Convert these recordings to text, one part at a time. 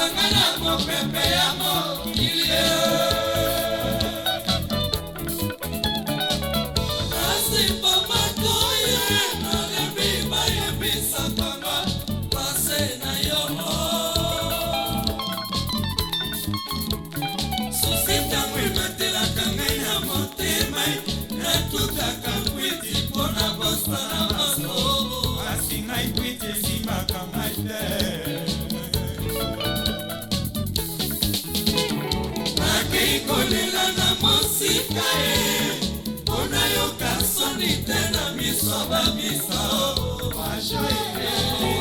ezanga na mopepe ya mokili kasi mpo matoye nalembi bayebisakanga pase na yongo susi ntango ematelaka ngai na motema natutaka kwiti mpo na bosala sọ bá mi sọ ọ́ aṣọ èrè.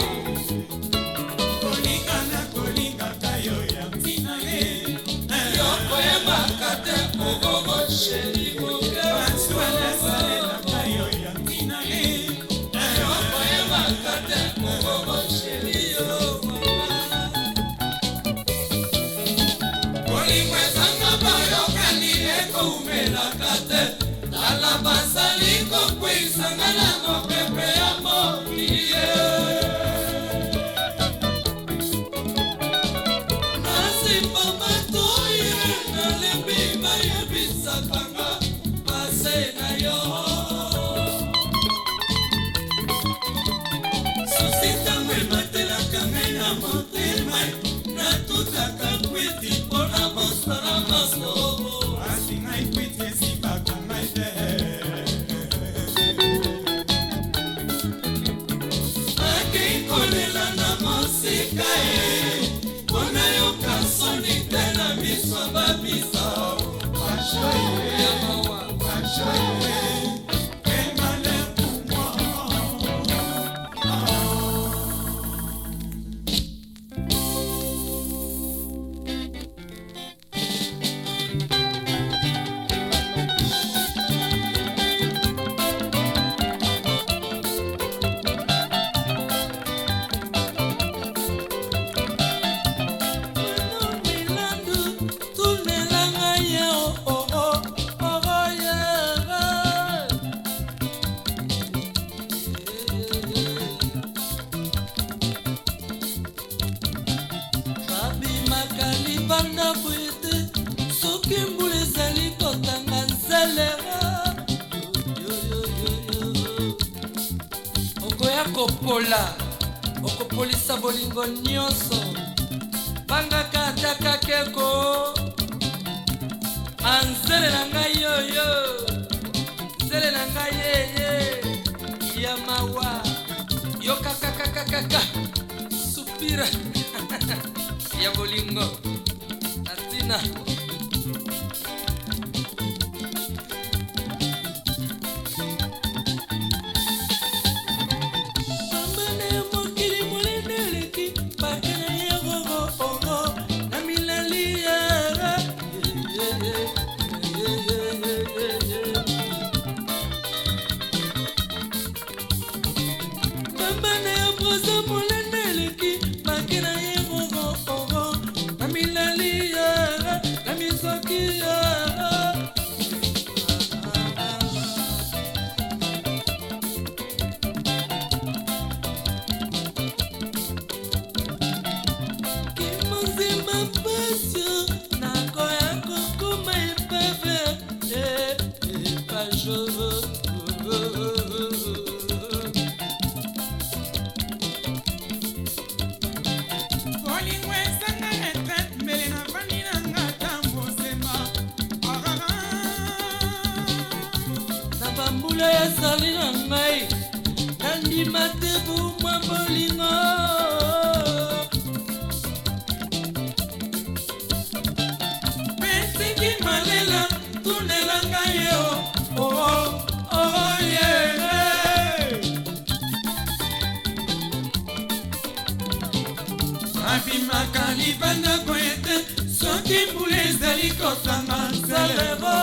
ezali kosanga nselebo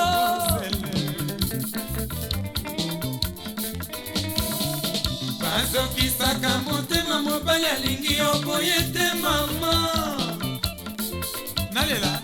bazokisaka motema mobali alingi yo boye te mama nalela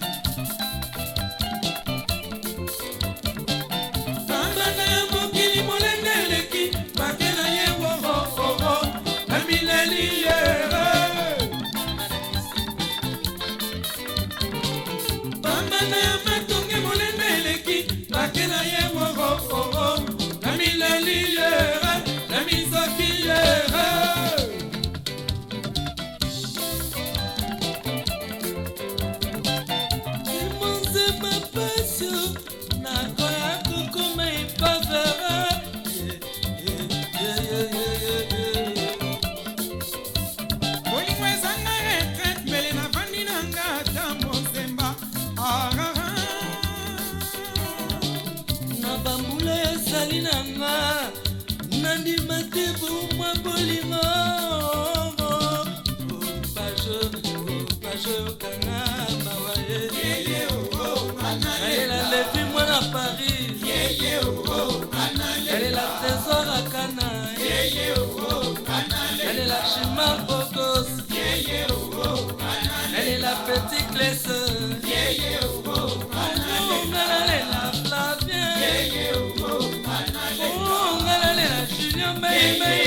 Depuis moi à Paris, elle est la trésor à Cana, elle est la chima Bogos, elle est la petite glace oh, elle est la Flavien, oh, elle est la chignon, Maymay.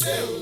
Brasil.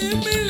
see me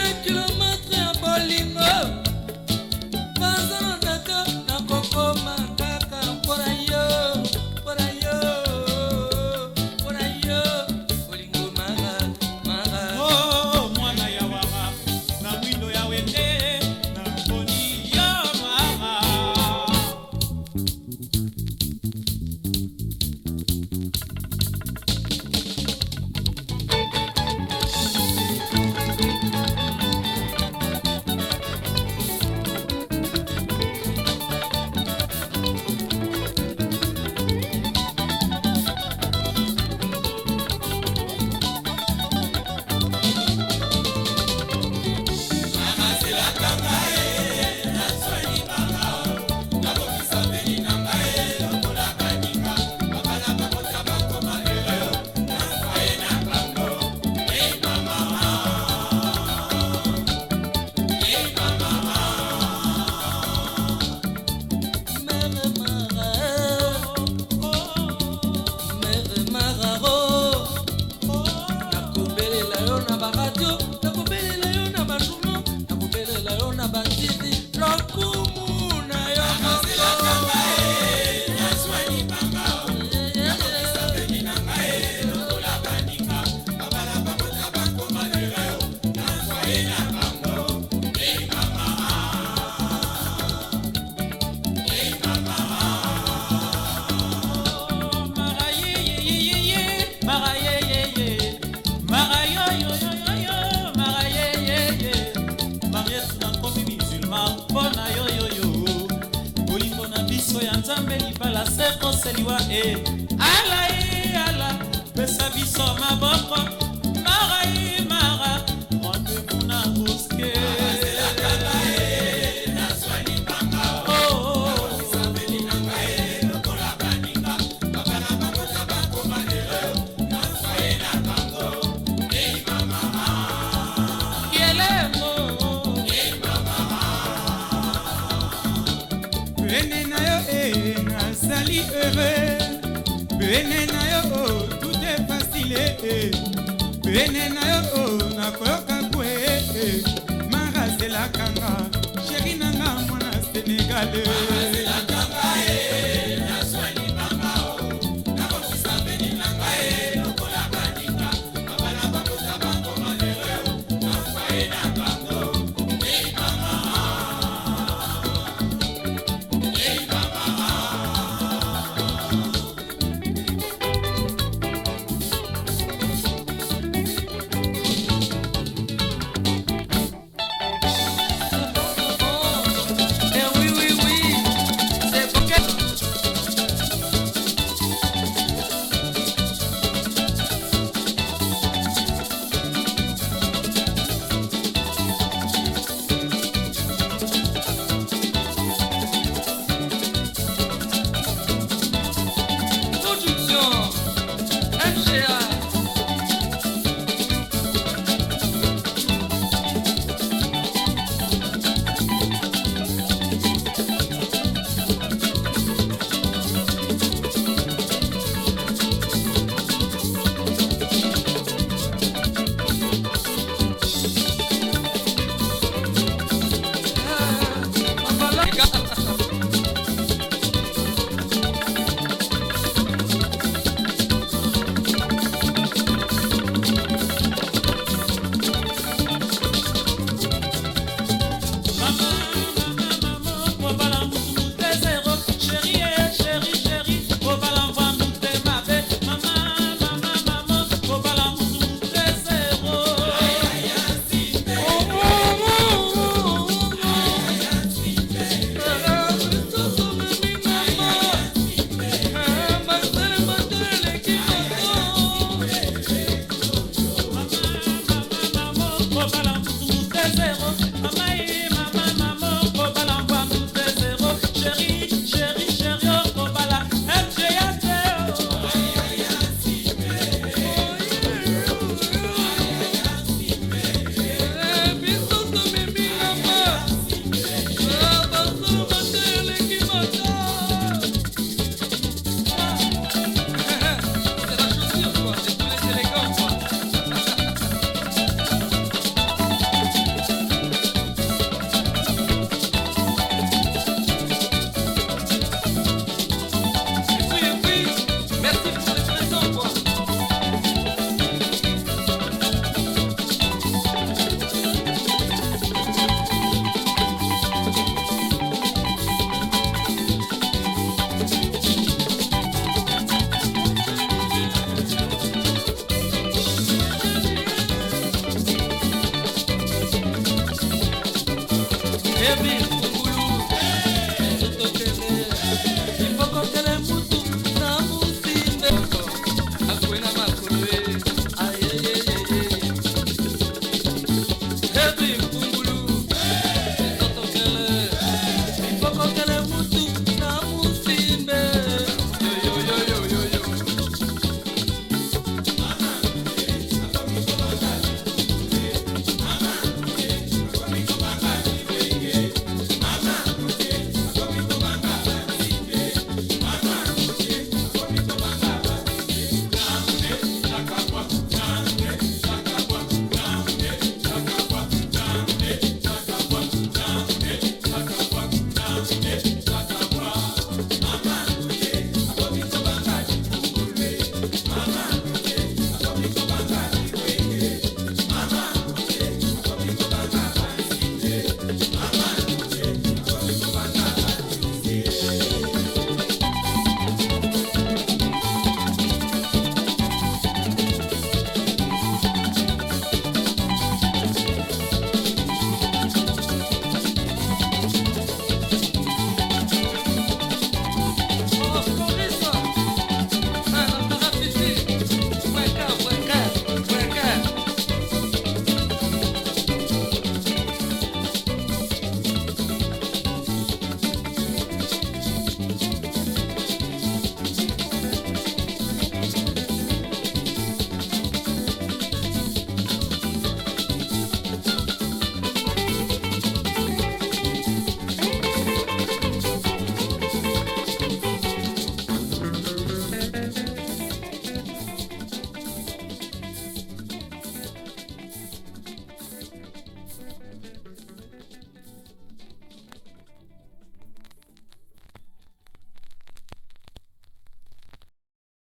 lálẹ́.